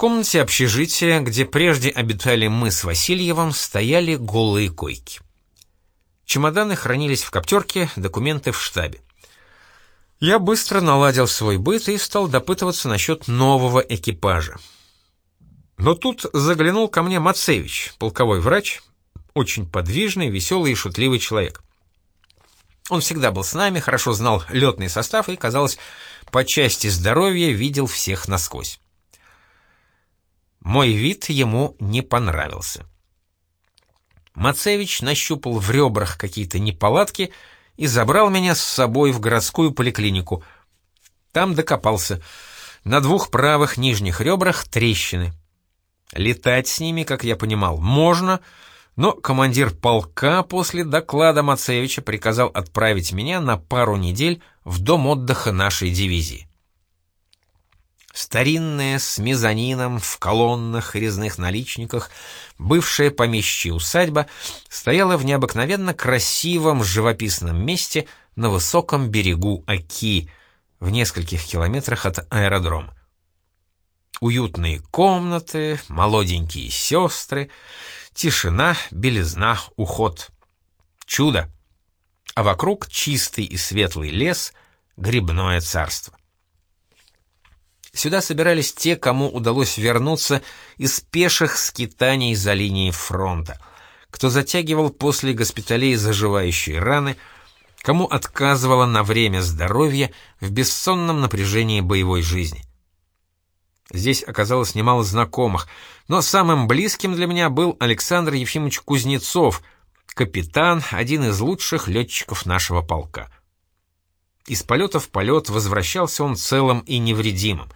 комнате общежития, где прежде обитали мы с Васильевым, стояли голые койки. Чемоданы хранились в коптерке, документы в штабе. Я быстро наладил свой быт и стал допытываться насчет нового экипажа. Но тут заглянул ко мне Мацевич, полковой врач, очень подвижный, веселый и шутливый человек. Он всегда был с нами, хорошо знал летный состав и, казалось, по части здоровья видел всех насквозь. Мой вид ему не понравился. Мацевич нащупал в ребрах какие-то неполадки и забрал меня с собой в городскую поликлинику. Там докопался. На двух правых нижних ребрах трещины. Летать с ними, как я понимал, можно, но командир полка после доклада Мацевича приказал отправить меня на пару недель в дом отдыха нашей дивизии. Старинная с мезонином в колоннах резных наличниках бывшая помещичья усадьба стояла в необыкновенно красивом живописном месте на высоком берегу Оки, в нескольких километрах от аэродрома. Уютные комнаты, молоденькие сестры, тишина, белизна, уход. Чудо! А вокруг чистый и светлый лес, грибное царство. Сюда собирались те, кому удалось вернуться из пеших скитаний за линией фронта, кто затягивал после госпиталей заживающие раны, кому отказывало на время здоровья в бессонном напряжении боевой жизни. Здесь оказалось немало знакомых, но самым близким для меня был Александр Ефимович Кузнецов, капитан, один из лучших летчиков нашего полка. Из полета в полет возвращался он целым и невредимым.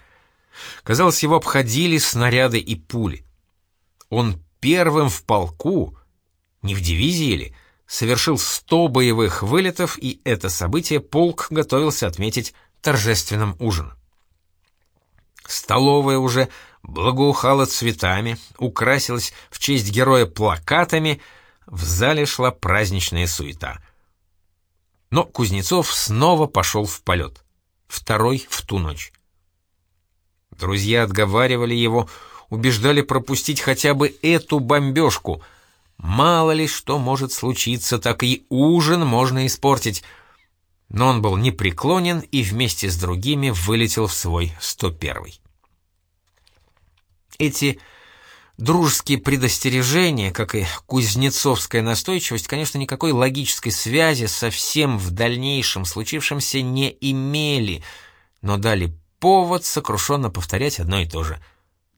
Казалось, его обходили снаряды и пули. Он первым в полку, не в дивизии ли, совершил сто боевых вылетов, и это событие полк готовился отметить торжественным ужином. Столовая уже благоухала цветами, украсилась в честь героя плакатами, в зале шла праздничная суета. Но Кузнецов снова пошел в полет, второй в ту ночь. Друзья отговаривали его, убеждали пропустить хотя бы эту бомбежку. Мало ли что может случиться, так и ужин можно испортить. Но он был непреклонен и вместе с другими вылетел в свой 101-й. Эти дружеские предостережения, как и кузнецовская настойчивость, конечно, никакой логической связи со всем в дальнейшем случившемся не имели, но дали повод сокрушенно повторять одно и то же.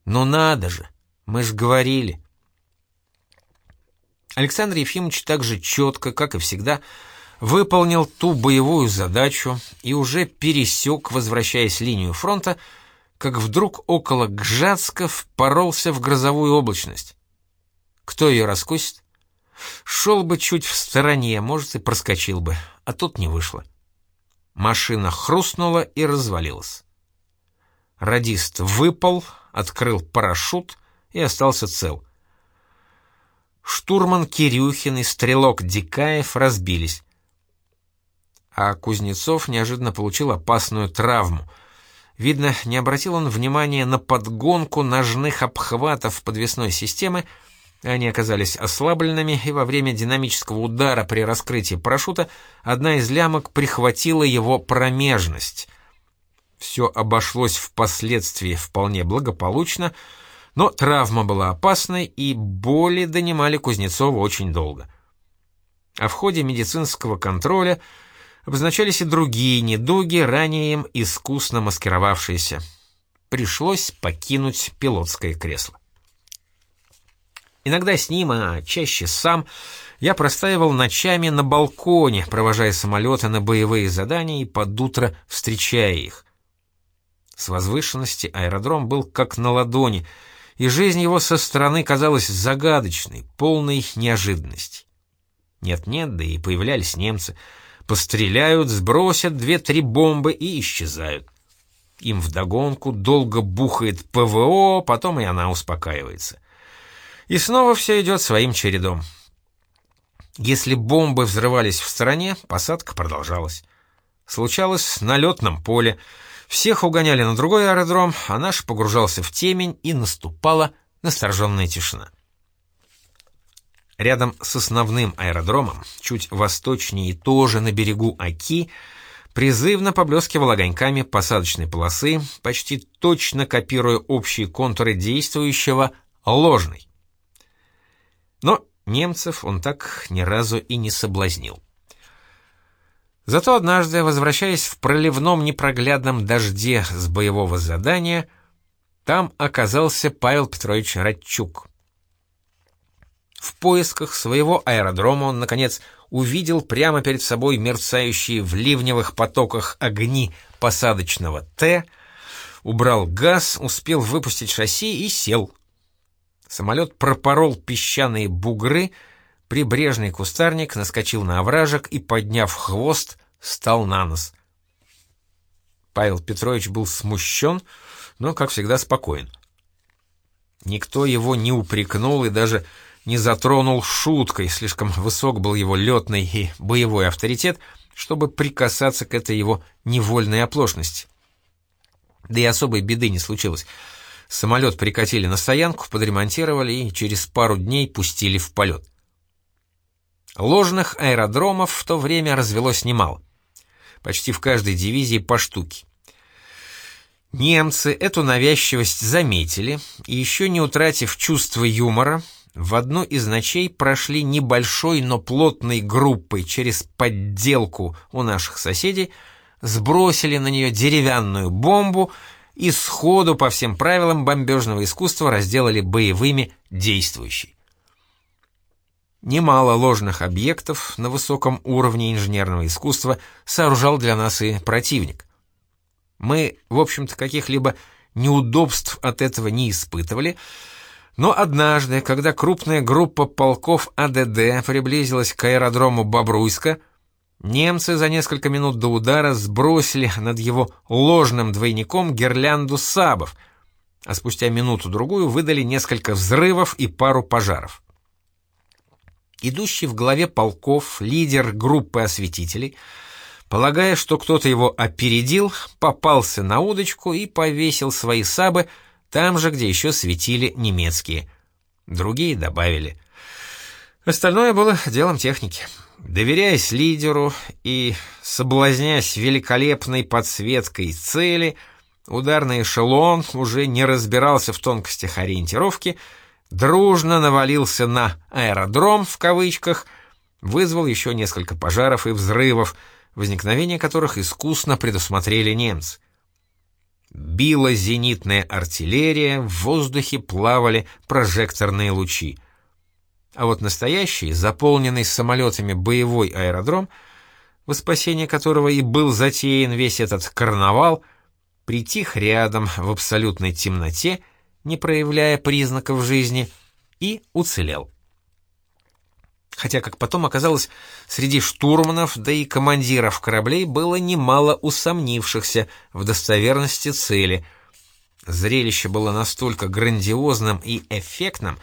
«Ну надо же! Мы ж говорили!» Александр Ефимович также четко, как и всегда, выполнил ту боевую задачу и уже пересек, возвращаясь линию фронта, как вдруг около Гжатска впоролся в грозовую облачность. Кто ее раскусит? Шел бы чуть в стороне, может, и проскочил бы, а тут не вышло. Машина хрустнула и развалилась. Радист выпал, открыл парашют и остался цел. Штурман Кирюхин и стрелок Дикаев разбились. А Кузнецов неожиданно получил опасную травму. Видно, не обратил он внимания на подгонку ножных обхватов подвесной системы, они оказались ослабленными, и во время динамического удара при раскрытии парашюта одна из лямок прихватила его промежность. Все обошлось впоследствии вполне благополучно, но травма была опасной, и боли донимали Кузнецова очень долго. А в ходе медицинского контроля обозначались и другие недуги, ранее им искусно маскировавшиеся. Пришлось покинуть пилотское кресло. Иногда с ним, а чаще сам, я простаивал ночами на балконе, провожая самолеты на боевые задания и под утро встречая их. С возвышенности аэродром был как на ладони, и жизнь его со стороны казалась загадочной, полной неожиданностей. Нет-нет, да и появлялись немцы. Постреляют, сбросят две-три бомбы и исчезают. Им вдогонку долго бухает ПВО, потом и она успокаивается. И снова все идет своим чередом. Если бомбы взрывались в стороне, посадка продолжалась. Случалось на летном поле — Всех угоняли на другой аэродром, а наш погружался в темень, и наступала настороженная тишина. Рядом с основным аэродромом, чуть восточнее тоже на берегу Оки, призывно поблескивал огоньками посадочной полосы, почти точно копируя общие контуры действующего ложный. Но немцев он так ни разу и не соблазнил. Зато однажды, возвращаясь в проливном непроглядном дожде с боевого задания, там оказался Павел Петрович Радчук. В поисках своего аэродрома он, наконец, увидел прямо перед собой мерцающие в ливневых потоках огни посадочного «Т», убрал газ, успел выпустить шасси и сел. Самолет пропорол песчаные бугры, прибрежный кустарник наскочил на овражек и, подняв хвост, стал на нос. Павел Петрович был смущен, но, как всегда, спокоен. Никто его не упрекнул и даже не затронул шуткой, слишком высок был его летный и боевой авторитет, чтобы прикасаться к этой его невольной оплошности. Да и особой беды не случилось. Самолет прикатили на стоянку, подремонтировали и через пару дней пустили в полет. Ложных аэродромов в то время развелось немало. Почти в каждой дивизии по штуке. Немцы эту навязчивость заметили и, еще не утратив чувство юмора, в одну из ночей прошли небольшой, но плотной группой через подделку у наших соседей, сбросили на нее деревянную бомбу и сходу по всем правилам бомбежного искусства разделали боевыми действующий. Немало ложных объектов на высоком уровне инженерного искусства сооружал для нас и противник. Мы, в общем-то, каких-либо неудобств от этого не испытывали, но однажды, когда крупная группа полков АДД приблизилась к аэродрому Бобруйска, немцы за несколько минут до удара сбросили над его ложным двойником гирлянду сабов, а спустя минуту-другую выдали несколько взрывов и пару пожаров. Идущий в главе полков лидер группы осветителей, полагая, что кто-то его опередил, попался на удочку и повесил свои сабы, там же, где еще светили немецкие. Другие добавили. Остальное было делом техники. Доверяясь лидеру и соблазняясь великолепной подсветкой цели, ударный эшелон уже не разбирался в тонкостях ориентировки, дружно навалился на «аэродром» в кавычках, вызвал еще несколько пожаров и взрывов, возникновение которых искусно предусмотрели немцы. Била зенитная артиллерия, в воздухе плавали прожекторные лучи. А вот настоящий, заполненный самолетами боевой аэродром, во спасение которого и был затеян весь этот карнавал, притих рядом в абсолютной темноте, не проявляя признаков жизни, и уцелел хотя, как потом оказалось, среди штурманов, да и командиров кораблей было немало усомнившихся в достоверности цели. Зрелище было настолько грандиозным и эффектным,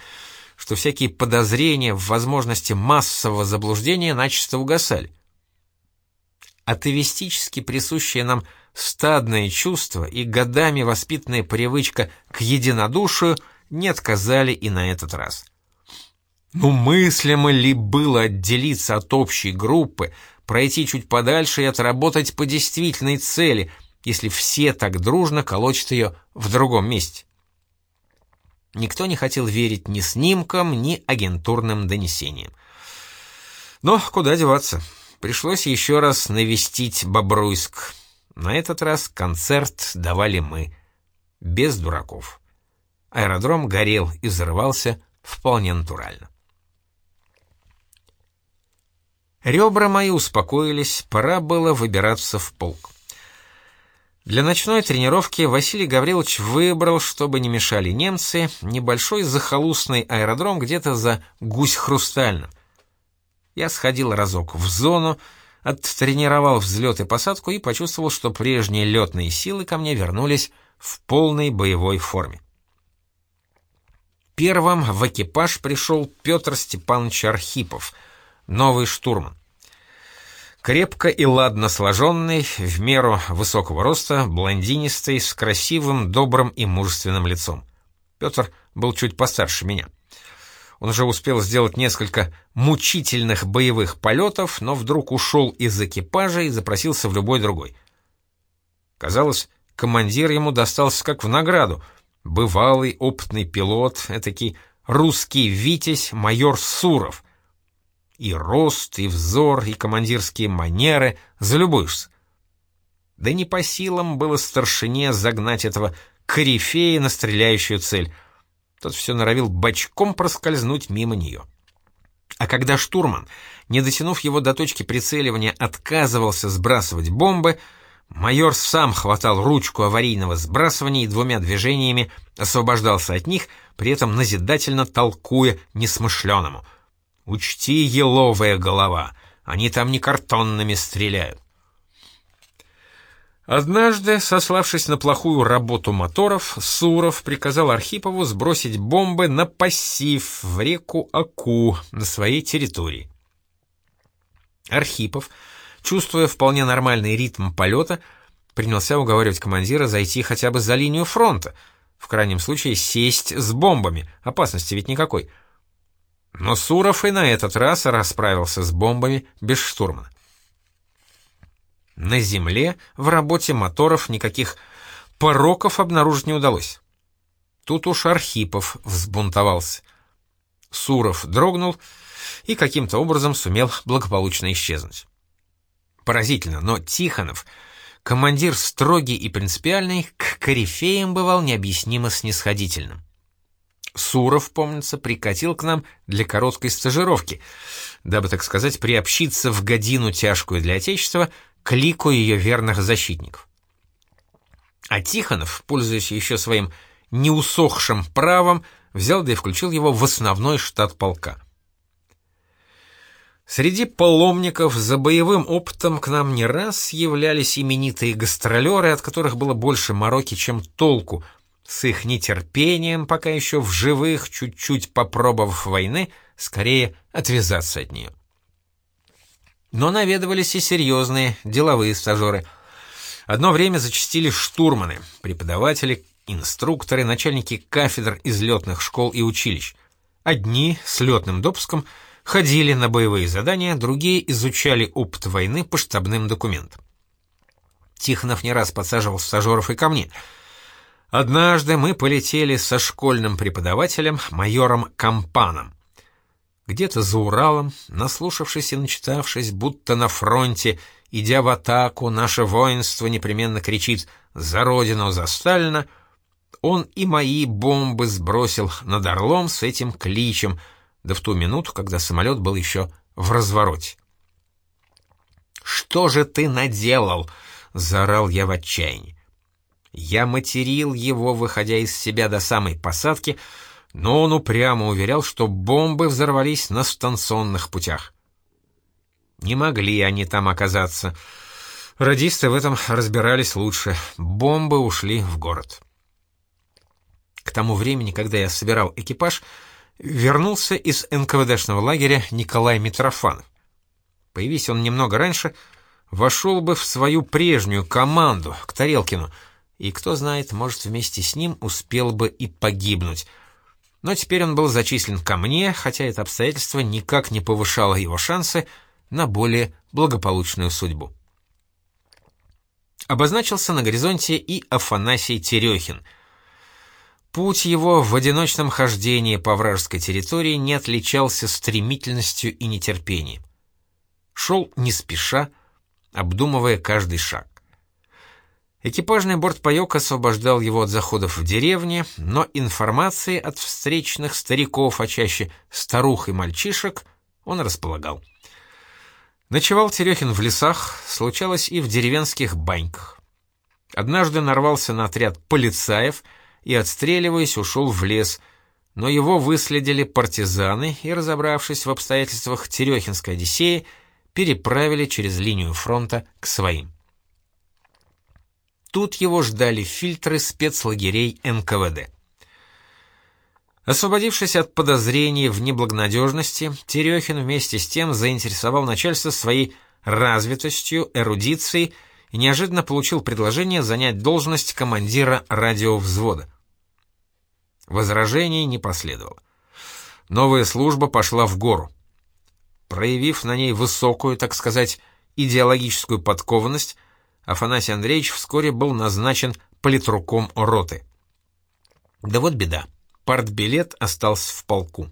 что всякие подозрения в возможности массового заблуждения начисто угасали. Атовистически присущее нам стадное чувство и годами воспитанная привычка к единодушию не отказали и на этот раз. Ну мыслимо ли было отделиться от общей группы, пройти чуть подальше и отработать по действительной цели, если все так дружно колочат ее в другом месте? Никто не хотел верить ни снимкам, ни агентурным донесениям. Но куда деваться? Пришлось еще раз навестить Бобруйск. На этот раз концерт давали мы, без дураков. Аэродром горел и взрывался вполне натурально. Ребра мои успокоились, пора было выбираться в полк. Для ночной тренировки Василий Гаврилович выбрал, чтобы не мешали немцы, небольшой захолустный аэродром где-то за Гусь-Хрустальным. Я сходил разок в зону, оттренировал взлет и посадку и почувствовал, что прежние летные силы ко мне вернулись в полной боевой форме. Первым в экипаж пришел Петр Степанович Архипов — новый штурман. Крепко и ладно сложенный, в меру высокого роста, блондинистый, с красивым, добрым и мужественным лицом. Петр был чуть постарше меня. Он уже успел сделать несколько мучительных боевых полетов, но вдруг ушел из экипажа и запросился в любой другой. Казалось, командир ему достался как в награду. Бывалый опытный пилот, этакий русский витязь майор Суров. И рост, и взор, и командирские манеры, залюбуешься. Да не по силам было старшине загнать этого корифея на стреляющую цель. Тот все норовил бочком проскользнуть мимо нее. А когда штурман, не дотянув его до точки прицеливания, отказывался сбрасывать бомбы, майор сам хватал ручку аварийного сбрасывания и двумя движениями освобождался от них, при этом назидательно толкуя несмышленому. «Учти, еловая голова, они там не картонными стреляют». Однажды, сославшись на плохую работу моторов, Суров приказал Архипову сбросить бомбы на пассив в реку Аку на своей территории. Архипов, чувствуя вполне нормальный ритм полета, принялся уговаривать командира зайти хотя бы за линию фронта, в крайнем случае сесть с бомбами, опасности ведь никакой. Но Суров и на этот раз расправился с бомбами без штурмана. На земле в работе моторов никаких пороков обнаружить не удалось. Тут уж Архипов взбунтовался. Суров дрогнул и каким-то образом сумел благополучно исчезнуть. Поразительно, но Тихонов, командир строгий и принципиальный, к корифеям бывал необъяснимо снисходительным. Суров, помнится, прикатил к нам для короткой стажировки, дабы, так сказать, приобщиться в годину тяжкую для Отечества к лику ее верных защитников. А Тихонов, пользуясь еще своим неусохшим правом, взял да и включил его в основной штат полка. Среди паломников за боевым опытом к нам не раз являлись именитые гастролеры, от которых было больше мороки, чем толку, с их нетерпением, пока еще в живых, чуть-чуть попробовав войны, скорее отвязаться от нее. Но наведывались и серьезные деловые стажеры. Одно время зачастили штурманы, преподаватели, инструкторы, начальники кафедр из летных школ и училищ. Одни с летным допуском ходили на боевые задания, другие изучали опыт войны по штабным документам. Тихонов не раз подсаживал стажеров и ко мне. Однажды мы полетели со школьным преподавателем, майором Кампаном. Где-то за Уралом, наслушавшись и начитавшись, будто на фронте, идя в атаку, наше воинство непременно кричит «За Родину, за Сталина!», он и мои бомбы сбросил над Орлом с этим кличем, да в ту минуту, когда самолет был еще в развороте. «Что же ты наделал?» — заорал я в отчаянии. Я материл его, выходя из себя до самой посадки, — но он упрямо уверял, что бомбы взорвались на станционных путях. Не могли они там оказаться. Радисты в этом разбирались лучше. Бомбы ушли в город. К тому времени, когда я собирал экипаж, вернулся из НКВДшного лагеря Николай Митрофанов. Появись он немного раньше, вошел бы в свою прежнюю команду, к Тарелкину, и, кто знает, может, вместе с ним успел бы и погибнуть — но теперь он был зачислен ко мне, хотя это обстоятельство никак не повышало его шансы на более благополучную судьбу. Обозначился на горизонте и Афанасий Терехин. Путь его в одиночном хождении по вражеской территории не отличался стремительностью и нетерпением. Шел не спеша, обдумывая каждый шаг. Экипажный бортпаёк освобождал его от заходов в деревне, но информации от встречных стариков, а чаще старух и мальчишек, он располагал. Ночевал Терехин в лесах, случалось и в деревенских баньках. Однажды нарвался на отряд полицаев и, отстреливаясь, ушел в лес, но его выследили партизаны и, разобравшись в обстоятельствах Терехинской Одиссеи, переправили через линию фронта к своим. Тут его ждали фильтры спецлагерей НКВД. Освободившись от подозрений в неблагонадежности, Терехин вместе с тем заинтересовал начальство своей развитостью, эрудицией и неожиданно получил предложение занять должность командира радиовзвода. Возражений не последовало. Новая служба пошла в гору. Проявив на ней высокую, так сказать, идеологическую подкованность, Афанасий Андреевич вскоре был назначен политруком роты. Да вот беда. Партбилет остался в полку.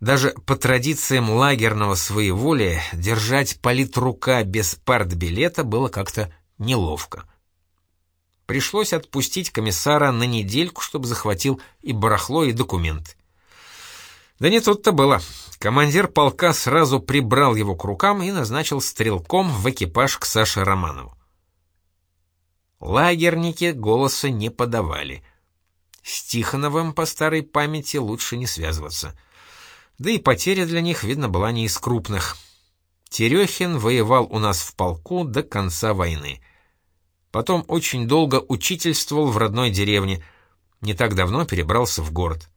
Даже по традициям лагерного своеволия держать политрука без партбилета было как-то неловко. Пришлось отпустить комиссара на недельку, чтобы захватил и барахло, и документ. Да не тут-то было. Командир полка сразу прибрал его к рукам и назначил стрелком в экипаж к Саше Романову. Лагерники голоса не подавали. С Тихоновым по старой памяти лучше не связываться. Да и потеря для них, видно, была не из крупных. Терехин воевал у нас в полку до конца войны. Потом очень долго учительствовал в родной деревне. Не так давно перебрался в город.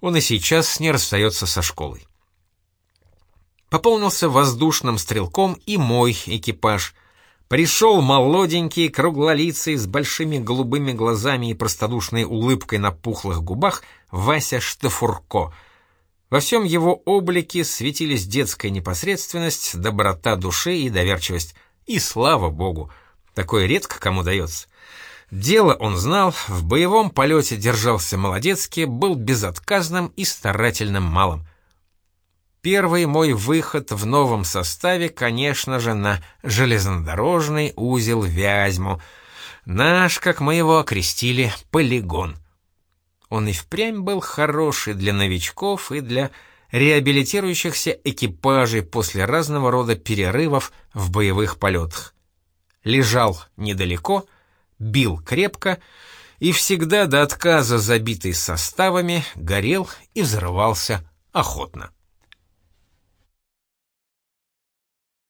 Он и сейчас не расстается со школой. Пополнился воздушным стрелком и мой экипаж. Пришел молоденький, круглолицый, с большими голубыми глазами и простодушной улыбкой на пухлых губах Вася Штафурко. Во всем его облике светились детская непосредственность, доброта души и доверчивость. И слава богу, такое редко кому дается. Дело он знал, в боевом полете держался молодецки, был безотказным и старательным малым. Первый мой выход в новом составе, конечно же, на железнодорожный узел Вязьму. Наш, как мы его окрестили, полигон. Он и впрямь был хороший для новичков и для реабилитирующихся экипажей после разного рода перерывов в боевых полетах. Лежал недалеко — бил крепко и всегда до отказа забитый составами, горел и взрывался охотно.